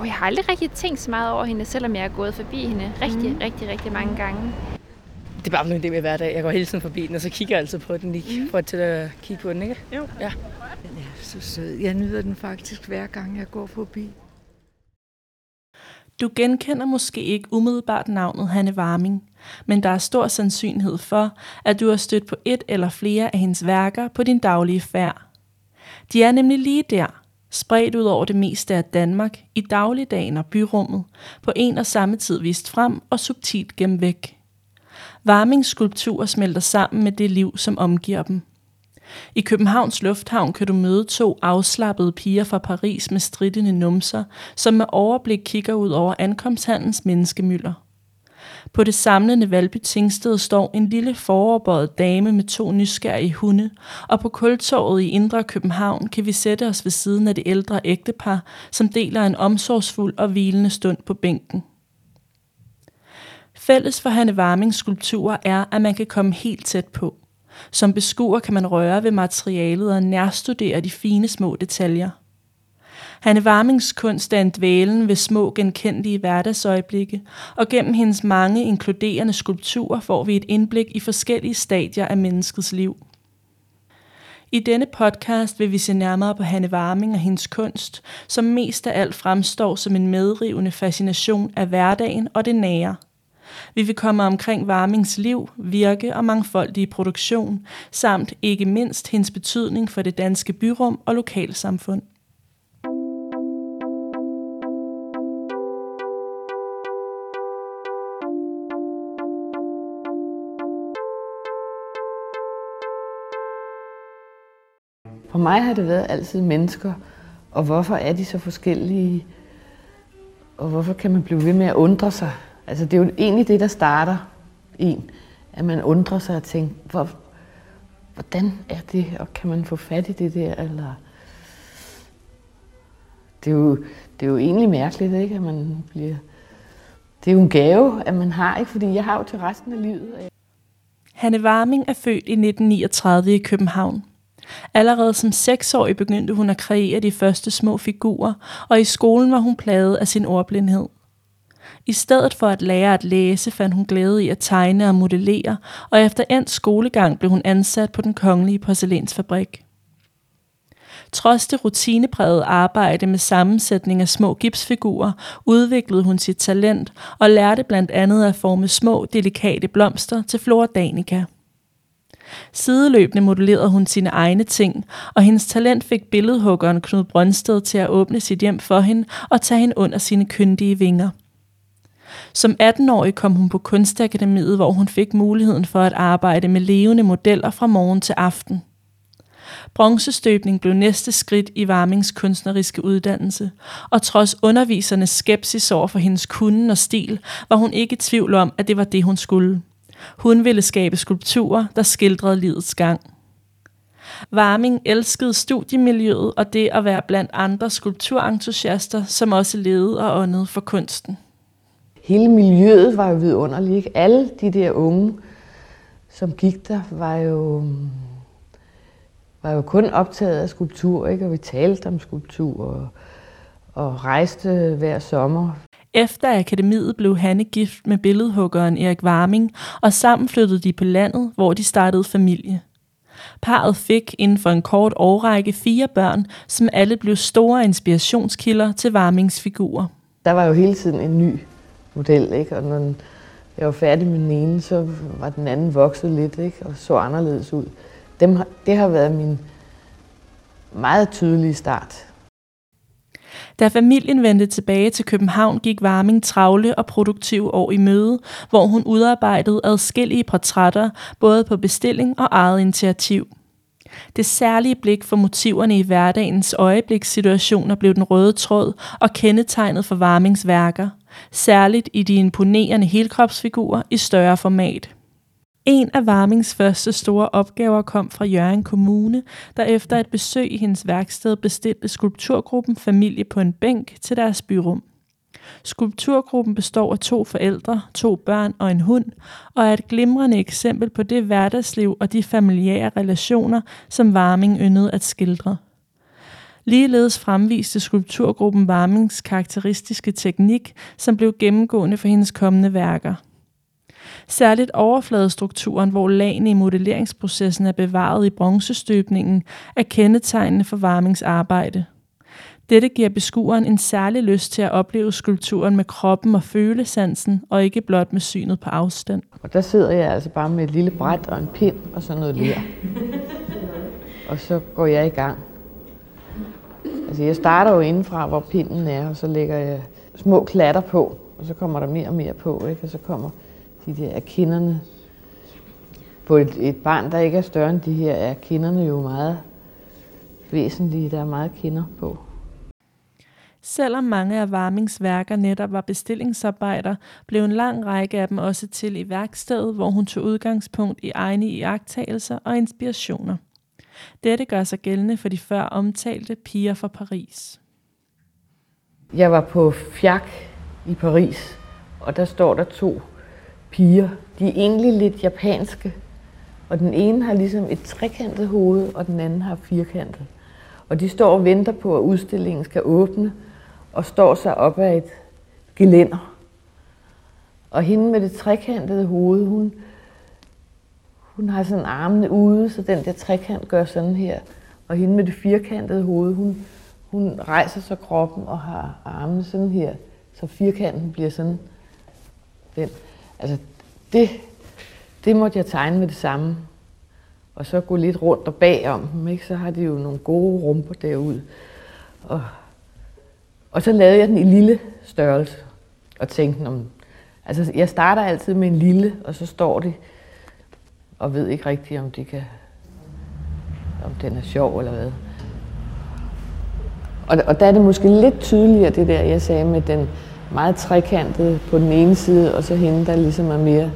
Oh, jeg har aldrig rigtig tænkt så meget over hende, selvom jeg er gået forbi hende rigtig, mm. rigtig, rigtig mange gange. Det er bare en del af hverdag. Jeg går hele tiden forbi den, og så kigger jeg altid på den, lige, mm. for til at kigge på den, ikke? Jo. Ja. Den er så sød. Jeg nyder den faktisk hver gang, jeg går forbi. Du genkender måske ikke umiddelbart navnet Hanne Warming, men der er stor sandsynlighed for, at du har stødt på et eller flere af hendes værker på din daglige færd. De er nemlig lige der, spredt ud over det meste af Danmark, i dagligdagen og byrummet, på en og samme tid vist frem og subtilt gennem væk. Varmingsskulpturer smelter sammen med det liv, som omgiver dem. I Københavns Lufthavn kan du møde to afslappede piger fra Paris med stridende numser, som med overblik kigger ud over ankomsthandens menneskemylder. På det samlende Valby Tingsted står en lille foroverbøjet dame med to nysgerrige hunde, og på kultorvet i Indre København kan vi sætte os ved siden af det ældre ægtepar, som deler en omsorgsfuld og hvilende stund på bænken. Fælles for Hanne Warmings skulpturer er, at man kan komme helt tæt på. Som beskuer kan man røre ved materialet og nærstudere de fine små detaljer. Hanne Varmings kunst er en dvælen ved små genkendelige hverdagsøjeblikke, og gennem hendes mange inkluderende skulpturer får vi et indblik i forskellige stadier af menneskets liv. I denne podcast vil vi se nærmere på Hanne Warming og hendes kunst, som mest af alt fremstår som en medrivende fascination af hverdagen og det nære – vi vil komme omkring Warmings liv, virke og mangfoldige produktion, samt ikke mindst hendes betydning for det danske byrum og lokalsamfund. Mig har det været altid mennesker, og hvorfor er de så forskellige? Og hvorfor kan man blive ved med at undre sig? Altså det er jo egentlig det, der starter en, at man undrer sig og tænker, hvor, hvordan er det, og kan man få fat i det der, eller... Det er jo, det er jo egentlig mærkeligt, ikke, at man bliver... Det er jo en gave, at man har, ikke? fordi jeg har jo til resten af livet. Hanne Warming er født i 1939 i København. Allerede som seksårig begyndte hun at kreere de første små figurer, og i skolen var hun plaget af sin ordblindhed. I stedet for at lære at læse, fandt hun glæde i at tegne og modellere, og efter endt skolegang blev hun ansat på den kongelige porcelænsfabrik. Trods det rutineprægede arbejde med sammensætning af små gipsfigurer, udviklede hun sit talent og lærte blandt andet at forme små, delikate blomster til Flora Danica. Sideløbende modellerede hun sine egne ting, og hendes talent fik billedhuggeren Knud Brøndsted til at åbne sit hjem for hende og tage hende under sine kyndige vinger – som 18-årig kom hun på Kunstakademiet, hvor hun fik muligheden for at arbejde med levende modeller fra morgen til aften. Bronzestøbning blev næste skridt i Varmings kunstneriske uddannelse, og trods undervisernes skepsis over for hendes kunden og stil, var hun ikke i tvivl om, at det var det, hun skulle. Hun ville skabe skulpturer, der skildrede livets gang. Warming elskede studiemiljøet og det at være blandt andre skulpturentusiaster, som også levede og åndede for kunsten hele miljøet var jo vidunderligt. Ikke? Alle de der unge, som gik der, var jo, var jo kun optaget af skulptur, ikke? og vi talte om skulptur og, og rejste hver sommer. Efter akademiet blev Hanne gift med billedhuggeren Erik Warming, og sammen flyttede de på landet, hvor de startede familie. Parret fik inden for en kort årrække fire børn, som alle blev store inspirationskilder til Warmings figurer. Der var jo hele tiden en ny model, ikke? og når jeg var færdig med den ene, så var den anden vokset lidt ikke? og så anderledes ud. Dem, det har været min meget tydelige start. Da familien vendte tilbage til København, gik Warming travle og produktive år i møde, hvor hun udarbejdede adskillige portrætter, både på bestilling og eget initiativ. Det særlige blik for motiverne i hverdagens øjeblikssituationer blev den røde tråd og kendetegnet for Warmings værker – særligt i de imponerende helkropsfigurer i større format. En af Varmings første store opgaver kom fra Jørgen Kommune, der efter et besøg i hendes værksted bestilte skulpturgruppen Familie på en bænk til deres byrum. Skulpturgruppen består af to forældre, to børn og en hund, og er et glimrende eksempel på det hverdagsliv og de familiære relationer, som Varming yndede at skildre. Ligeledes fremviste skulpturgruppen Varmings karakteristiske teknik, som blev gennemgående for hendes kommende værker. Særligt overfladestrukturen, hvor lagene i modelleringsprocessen er bevaret i bronzestøbningen, er kendetegnende for Warmings arbejde. Dette giver beskueren en særlig lyst til at opleve skulpturen med kroppen og følesansen, og ikke blot med synet på afstand. Og der sidder jeg altså bare med et lille bræt og en pind og sådan noget ler. og så går jeg i gang. Altså jeg starter jo indenfra, hvor pinden er, og så lægger jeg små klatter på, og så kommer der mere og mere på, ikke? og så kommer de der kinderne. På et, et barn, der ikke er større end de her, er kinderne jo meget væsentlige. Der er meget kinder på. Selvom mange af Warmings værker netop var bestillingsarbejder, blev en lang række af dem også til i værkstedet, hvor hun tog udgangspunkt i egne iagttagelser og inspirationer. Dette gør sig gældende for de før omtalte piger fra Paris. Jeg var på Fjak i Paris, og der står der to piger. De er egentlig lidt japanske, og den ene har ligesom et trekantet hoved, og den anden har firkantet. Og de står og venter på, at udstillingen skal åbne, og står sig op af et gelænder. Og hende med det trekantede hoved, hun, hun har sådan armene ude, så den der trekant gør sådan her. Og hende med det firkantede hoved, hun, hun rejser så kroppen og har armene sådan her, så firkanten bliver sådan den. Altså, det, det måtte jeg tegne med det samme. Og så gå lidt rundt og bagom dem, ikke? så har de jo nogle gode rumper derude. Og, og så lavede jeg den i lille størrelse, og tænkte, om, altså jeg starter altid med en lille, og så står det, og ved ikke rigtigt, om de kan, om den er sjov eller hvad. Og, og der er det måske lidt tydeligere, det der, jeg sagde med den meget trekantet på den ene side, og så hende, der ligesom er mere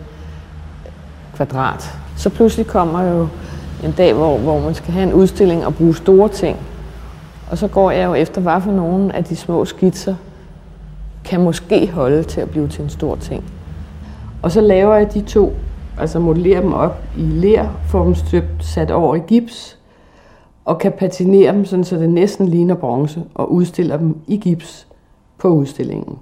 kvadrat. Så pludselig kommer jo en dag, hvor, hvor man skal have en udstilling og bruge store ting. Og så går jeg jo efter, hvad for nogle af de små skitser kan måske holde til at blive til en stor ting. Og så laver jeg de to, altså modellerer dem op i ler, får dem støbt sat over i gips, og kan patinere dem, sådan, så det næsten ligner bronze, og udstiller dem i gips på udstillingen.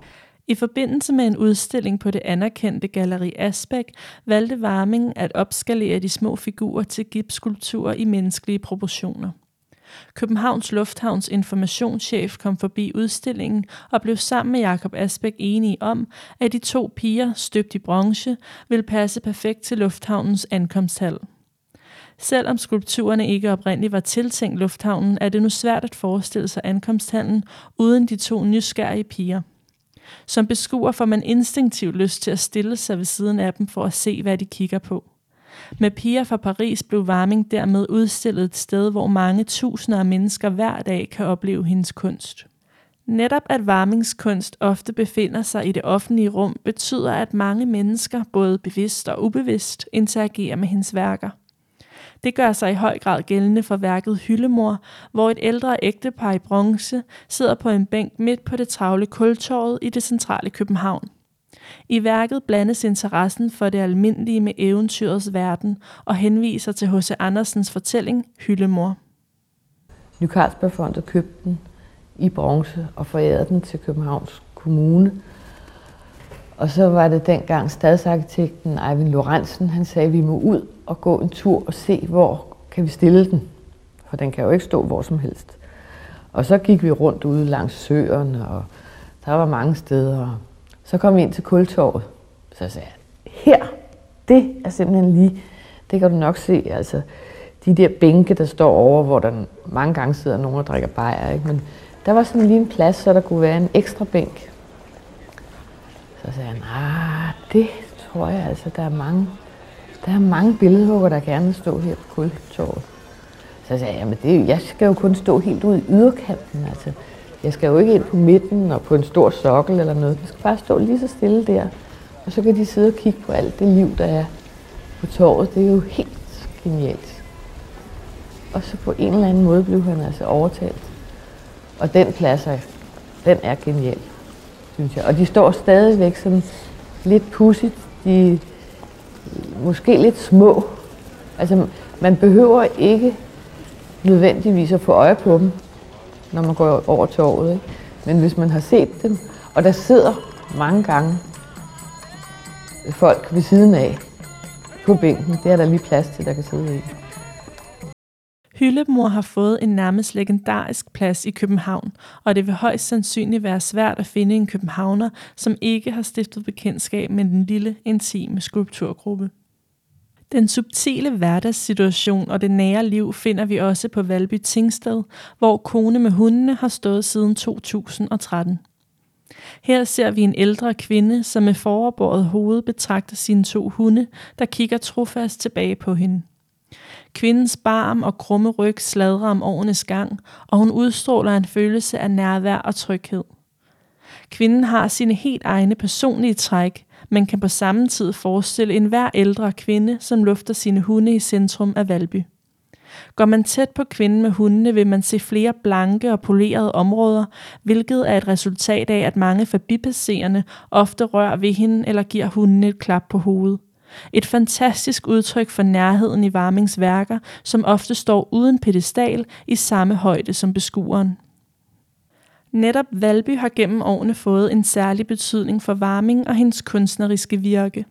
I forbindelse med en udstilling på det anerkendte Galleri Asbæk, valgte Warming at opskalere de små figurer til gipsskulpturer i menneskelige proportioner. Københavns Lufthavns informationschef kom forbi udstillingen og blev sammen med Jakob Asbæk enige om, at de to piger, støbt i bronze, ville passe perfekt til lufthavnens ankomsthal. Selvom skulpturerne ikke oprindeligt var tiltænkt lufthavnen, er det nu svært at forestille sig ankomsthallen uden de to nysgerrige piger. Som beskuer får man instinktivt lyst til at stille sig ved siden af dem for at se, hvad de kigger på. Med piger fra Paris blev Warming dermed udstillet et sted, hvor mange tusinder af mennesker hver dag kan opleve hendes kunst. Netop at Warmings kunst ofte befinder sig i det offentlige rum, betyder, at mange mennesker, både bevidst og ubevidst, interagerer med hendes værker. Det gør sig i høj grad gældende for værket Hyldemor, hvor et ældre ægtepar i bronze sidder på en bænk midt på det travle kultorvet i det centrale København. I værket blandes interessen for det almindelige med eventyrets verden og henviser til H.C. Andersens fortælling Hyldemor. Ny Carlsbergfondet købte den i bronze og forærede den til Københavns Kommune. Og så var det dengang stadsarkitekten Eivind Lorentzen, han sagde, at vi må ud og gå en tur og se, hvor kan vi stille den. For den kan jo ikke stå hvor som helst. Og så gik vi rundt ude langs søen, og der var mange steder. Så kom vi ind til kultorvet. Så sagde jeg, her, det er simpelthen lige, det kan du nok se, altså de der bænke, der står over, hvor der mange gange sidder nogen og drikker bajer, ikke? men der var sådan lige en plads, så der kunne være en ekstra bænk. Så sagde han, ah, det tror jeg altså, der er mange, der er mange billedhugger, der gerne vil stå her på kultorvet. Så sagde jeg, men det, jeg skal jo kun stå helt ude i yderkanten, altså. Jeg skal jo ikke ind på midten og på en stor sokkel eller noget. Jeg skal bare stå lige så stille der. Og så kan de sidde og kigge på alt det liv, der er på torvet. Det er jo helt genialt. Og så på en eller anden måde blev han altså overtalt. Og den plads er, den er genial, synes jeg. Og de står stadigvæk sådan lidt pudsigt. De måske lidt små. Altså, man behøver ikke nødvendigvis at få øje på dem. når man går over til året. Ikke? Men hvis man har set dem, og der sidder mange gange folk ved siden af på bænken, det er der lige plads til, der kan sidde i. Hyllemor har fået en nærmest legendarisk plads i København, og det vil højst sandsynligt være svært at finde en københavner, som ikke har stiftet bekendtskab med den lille, intime skulpturgruppe. Den subtile hverdagssituation og det nære liv finder vi også på Valby Tingsted, hvor kone med hundene har stået siden 2013. Her ser vi en ældre kvinde, som med foroverbåret hoved betragter sine to hunde, der kigger trofast tilbage på hende. Kvindens barm og krumme ryg sladrer om årenes gang, og hun udstråler en følelse af nærvær og tryghed. Kvinden har sine helt egne personlige træk, men kan på samme tid forestille en hver ældre kvinde, som lufter sine hunde i centrum af Valby. Går man tæt på kvinden med hundene, vil man se flere blanke og polerede områder, hvilket er et resultat af, at mange forbipasserende ofte rører ved hende eller giver hunden et klap på hovedet. Et fantastisk udtryk for nærheden i Varmings værker, som ofte står uden pedestal i samme højde som beskueren. Netop Valby har gennem årene fået en særlig betydning for Varming og hendes kunstneriske virke.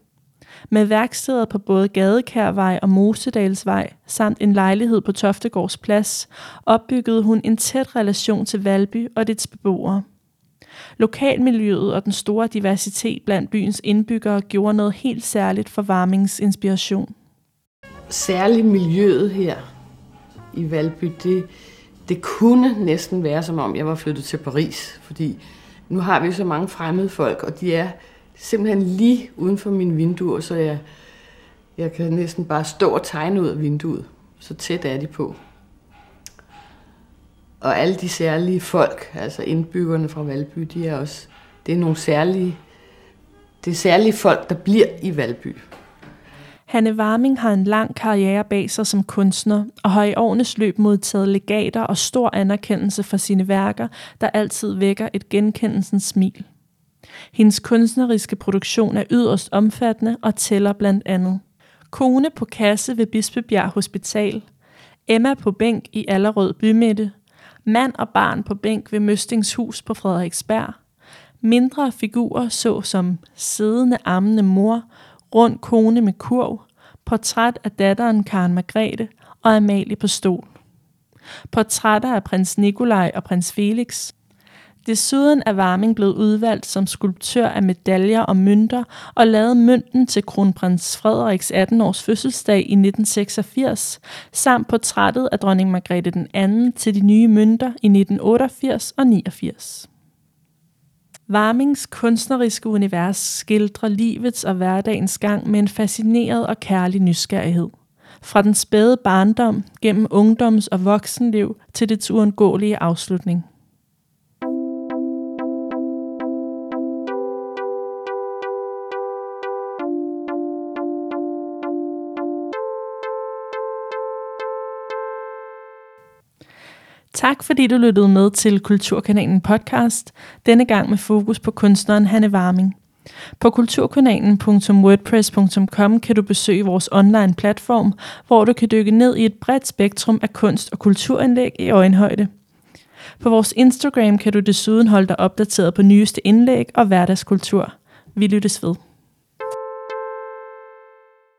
Med værksteder på både Gadekærvej og Mosedalsvej, samt en lejlighed på Toftegårds Plads, opbyggede hun en tæt relation til Valby og dets beboere. Lokalmiljøet og den store diversitet blandt byens indbyggere gjorde noget helt særligt for Varmings inspiration. Særligt miljøet her i Valby, det, det kunne næsten være som om jeg var flyttet til Paris, fordi nu har vi så mange fremmede folk, og de er simpelthen lige uden for mine vinduer, så jeg, jeg kan næsten bare stå og tegne ud af vinduet. Så tæt er de på. Og alle de særlige folk, altså indbyggerne fra Valby, de er også, det er nogle særlige, det er særlige folk, der bliver i Valby. Hanne Warming har en lang karriere bag sig som kunstner, og har i årenes løb modtaget legater og stor anerkendelse for sine værker, der altid vækker et genkendelsens smil. Hendes kunstneriske produktion er yderst omfattende og tæller blandt andet Kone på kasse ved Bispebjerg Hospital, Emma på bænk i Allerød Bymidte, Mand og barn på bænk ved Møstingshus på Frederiksberg, mindre figurer så som siddende ammende mor, rund kone med kurv, portræt af datteren Karen Margrethe og Amalie på stol. Portrætter af prins Nikolaj og prins Felix, Desuden er Warming blevet udvalgt som skulptør af medaljer og mønter og lavede mønten til kronprins Frederiks 18-års fødselsdag i 1986, samt portrættet af dronning Margrethe den anden til de nye mønter i 1988 og 89. Warmings kunstneriske univers skildrer livets og hverdagens gang med en fascineret og kærlig nysgerrighed. Fra den spæde barndom gennem ungdoms- og voksenliv til dets uundgåelige afslutning. Tak fordi du lyttede med til Kulturkanalen podcast, denne gang med fokus på kunstneren Hanne Warming. På kulturkanalen.wordpress.com kan du besøge vores online platform, hvor du kan dykke ned i et bredt spektrum af kunst- og kulturindlæg i øjenhøjde. På vores Instagram kan du desuden holde dig opdateret på nyeste indlæg og hverdagskultur. Vi lyttes ved.